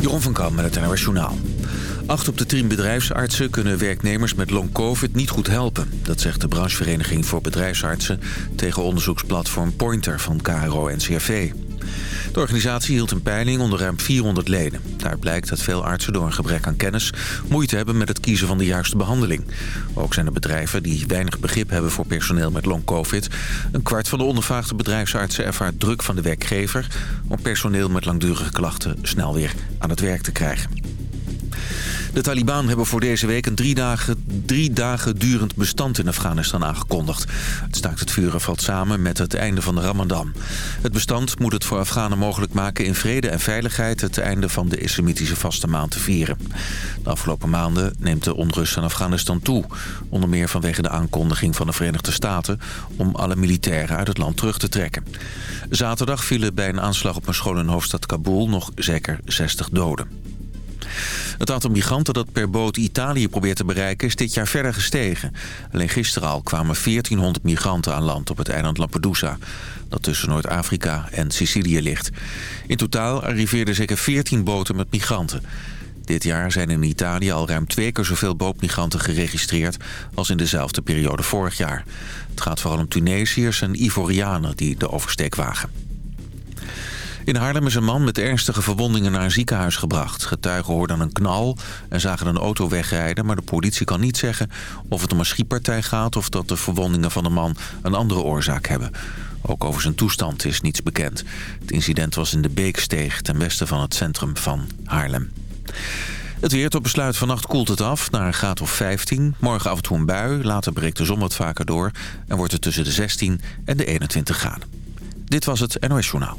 Jeroen van Kam met het NRS Journaal. Acht op de tien bedrijfsartsen kunnen werknemers met long-covid niet goed helpen. Dat zegt de branchevereniging voor bedrijfsartsen... tegen onderzoeksplatform Pointer van KRO-NCRV. De organisatie hield een peiling onder ruim 400 leden. Daar blijkt dat veel artsen door een gebrek aan kennis... moeite hebben met het kiezen van de juiste behandeling. Ook zijn er bedrijven die weinig begrip hebben voor personeel met long-covid. Een kwart van de ondervraagde bedrijfsartsen ervaart druk van de werkgever... om personeel met langdurige klachten snel weer aan het werk te krijgen. De Taliban hebben voor deze week een drie dagen, drie dagen durend bestand in Afghanistan aangekondigd. Het staakt het vuren valt samen met het einde van de Ramadan. Het bestand moet het voor Afghanen mogelijk maken in vrede en veiligheid... het einde van de islamitische vaste maand te vieren. De afgelopen maanden neemt de onrust in Afghanistan toe. Onder meer vanwege de aankondiging van de Verenigde Staten... om alle militairen uit het land terug te trekken. Zaterdag vielen bij een aanslag op een school in hoofdstad Kabul nog zeker 60 doden. Het aantal migranten dat per boot Italië probeert te bereiken is dit jaar verder gestegen. Alleen gisteren al kwamen 1400 migranten aan land op het eiland Lampedusa. Dat tussen Noord-Afrika en Sicilië ligt. In totaal arriveerden zeker 14 boten met migranten. Dit jaar zijn in Italië al ruim twee keer zoveel bootmigranten geregistreerd als in dezelfde periode vorig jaar. Het gaat vooral om Tunesiërs en Ivorianen die de oversteek wagen. In Haarlem is een man met ernstige verwondingen naar een ziekenhuis gebracht. Getuigen hoorden een knal en zagen een auto wegrijden... maar de politie kan niet zeggen of het om een schietpartij gaat... of dat de verwondingen van de man een andere oorzaak hebben. Ook over zijn toestand is niets bekend. Het incident was in de Beeksteeg ten westen van het centrum van Haarlem. Het weer tot besluit vannacht koelt het af naar een graad of 15. Morgen af en toe een bui, later breekt de zon wat vaker door... en wordt het tussen de 16 en de 21 graden. Dit was het NOS Journaal.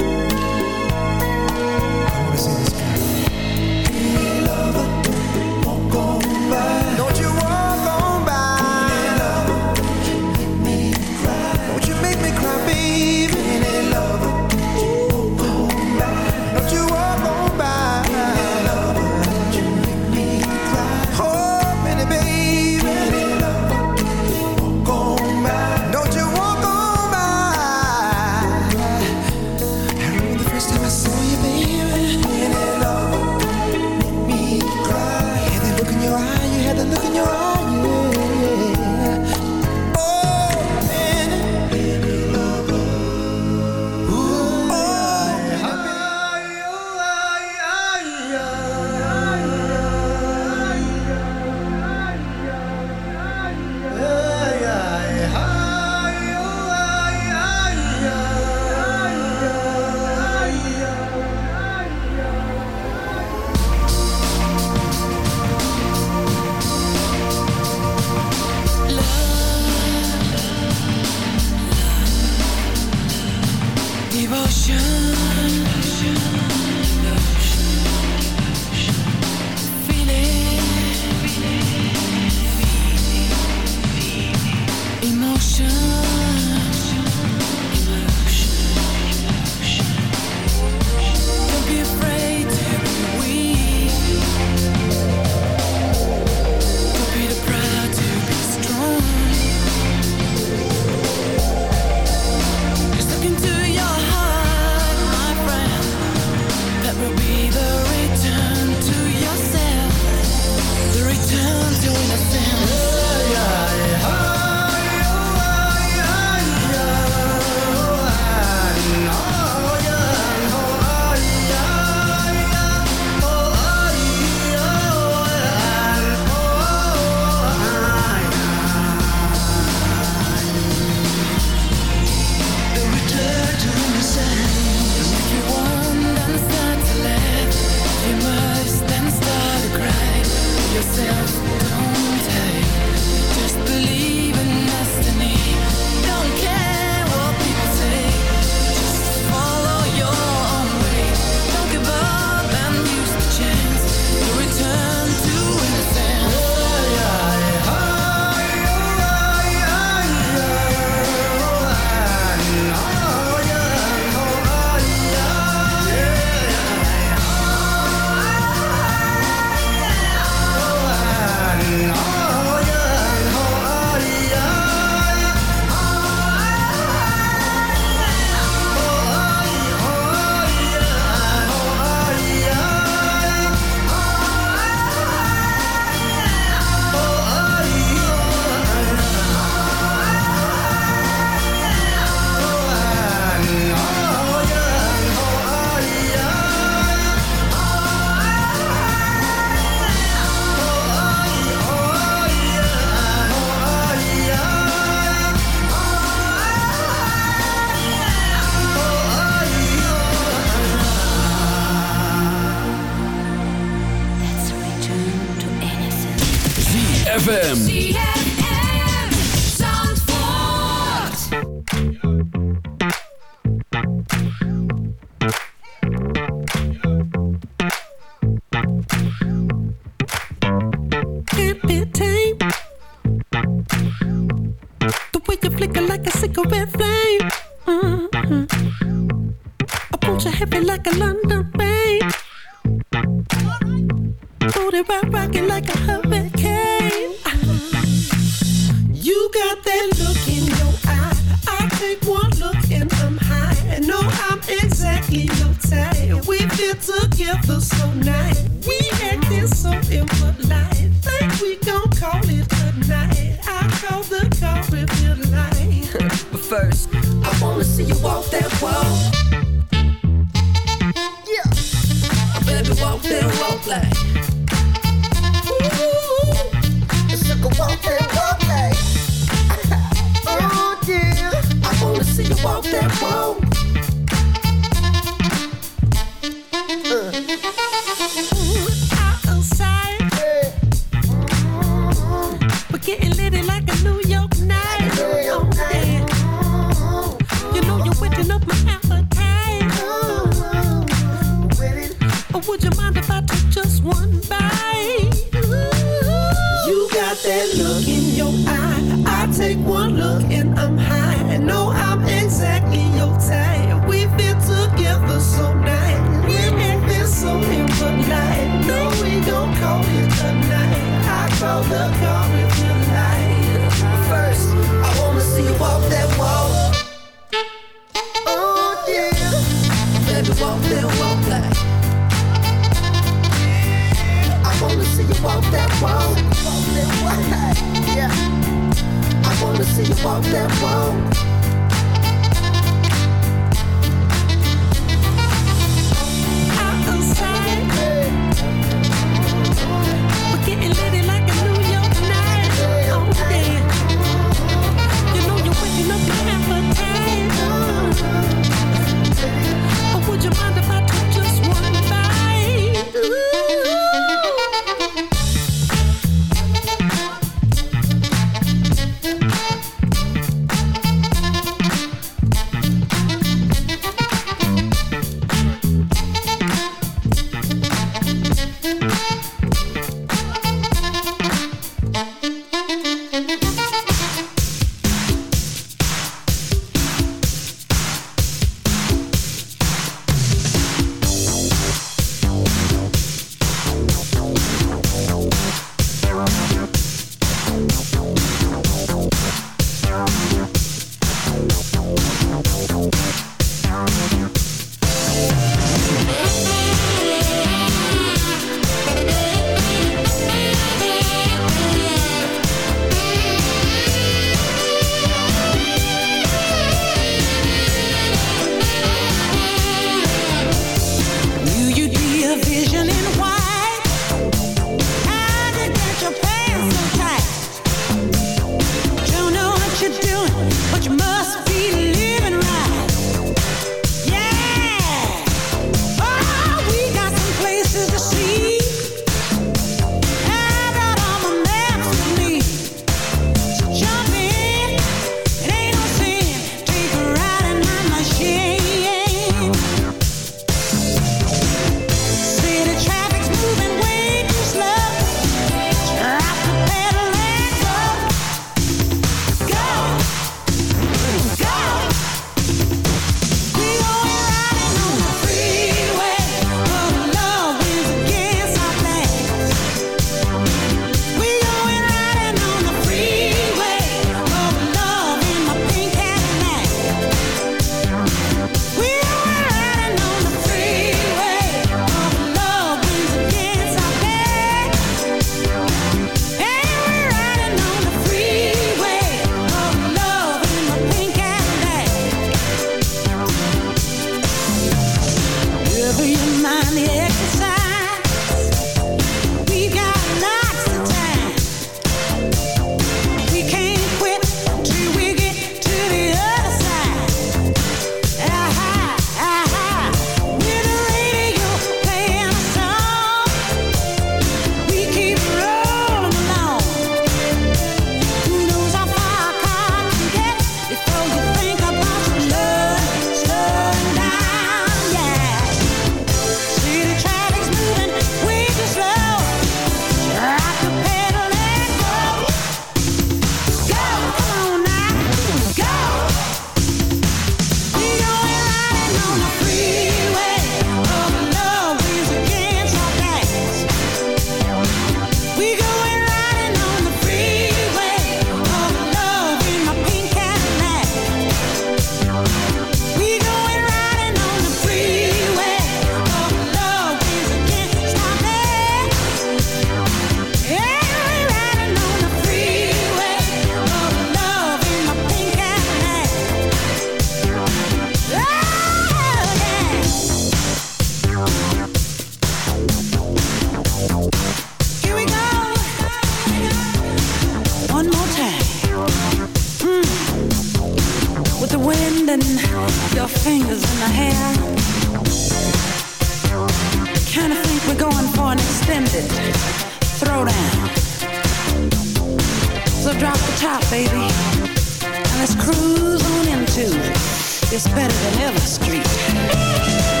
This better than ever street.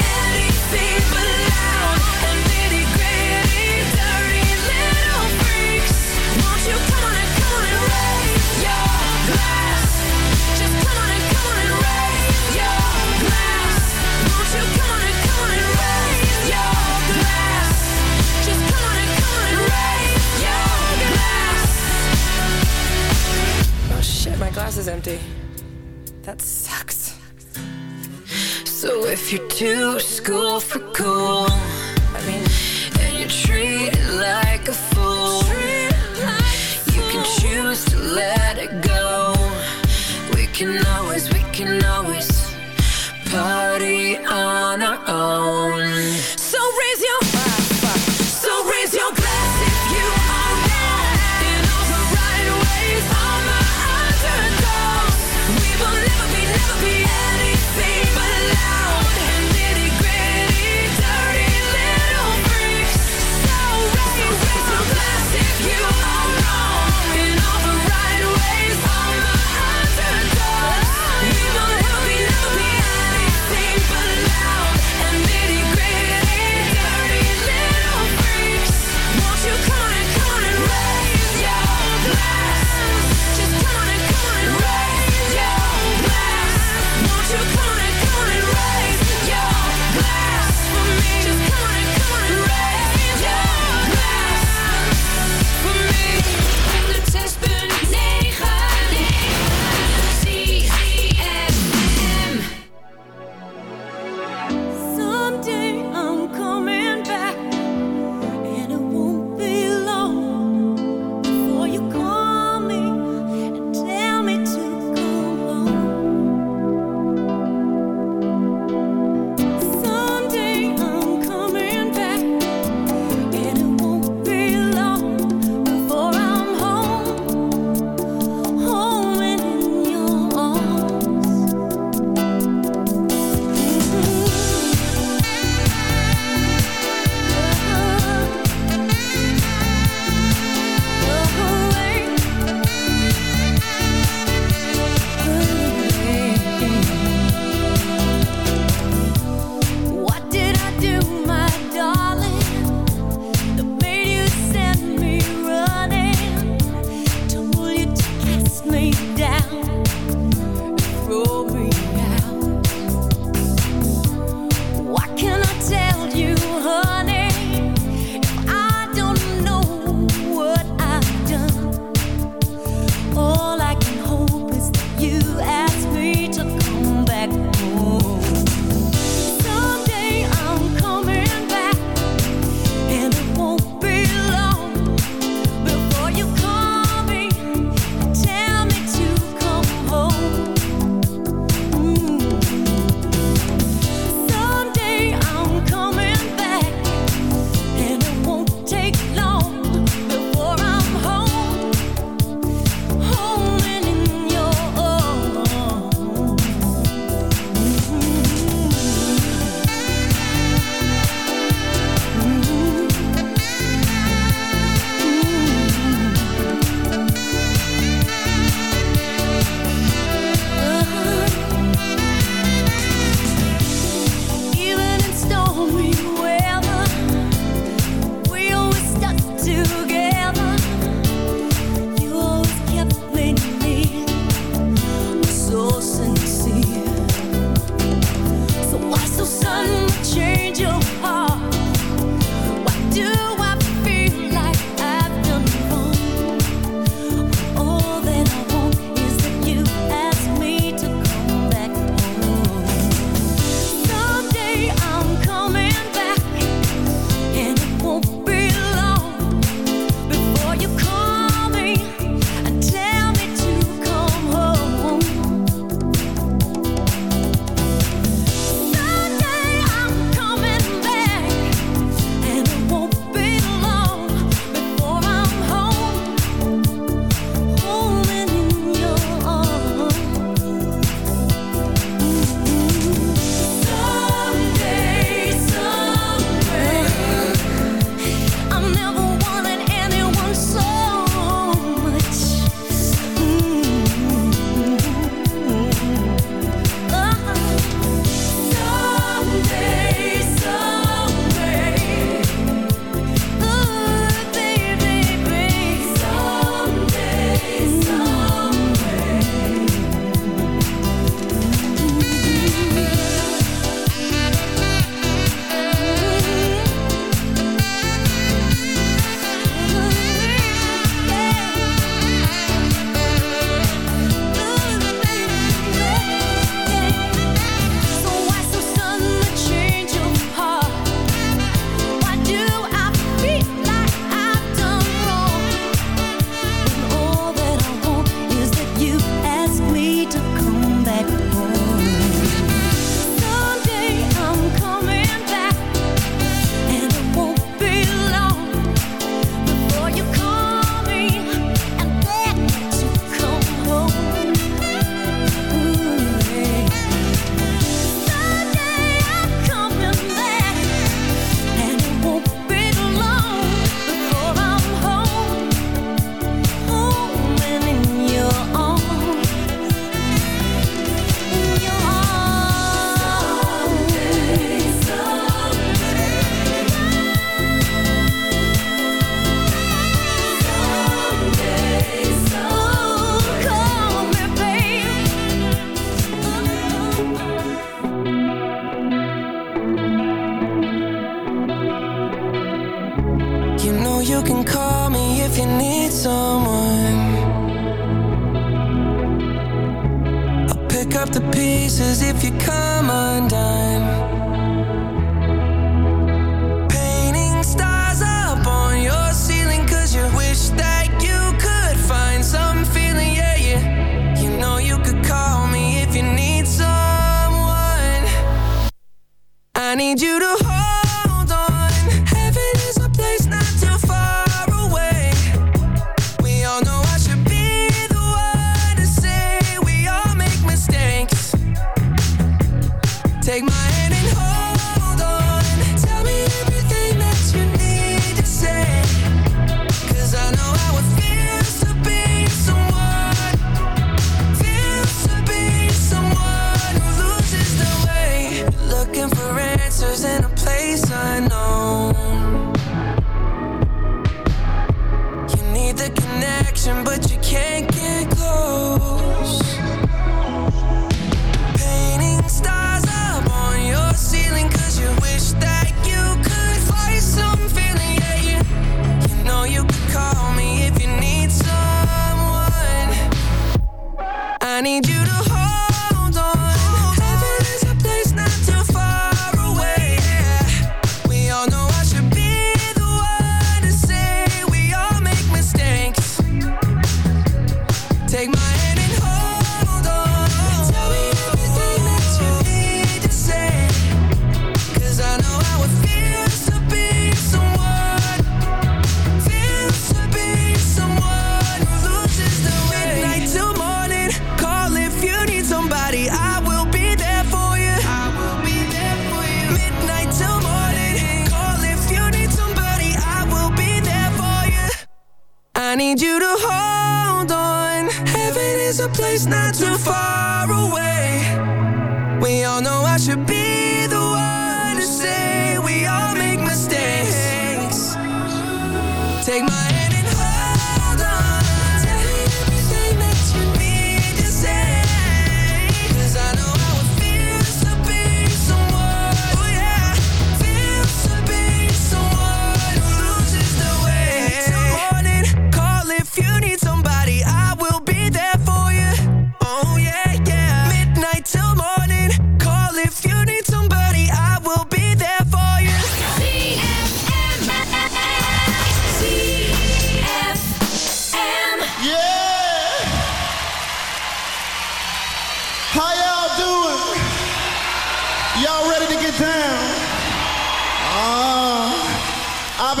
yeah You're too school for cool.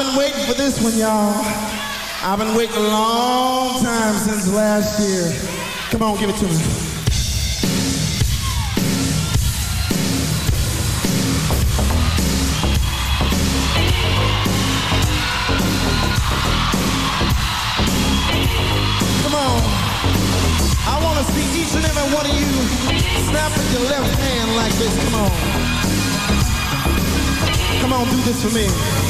been waiting for this one, y'all. I've been waiting a long time since last year. Come on, give it to me. each and every one of you snap your left hand like this. Come on. Come on, do this for me.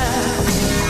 side.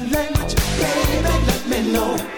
language, baby. Let me know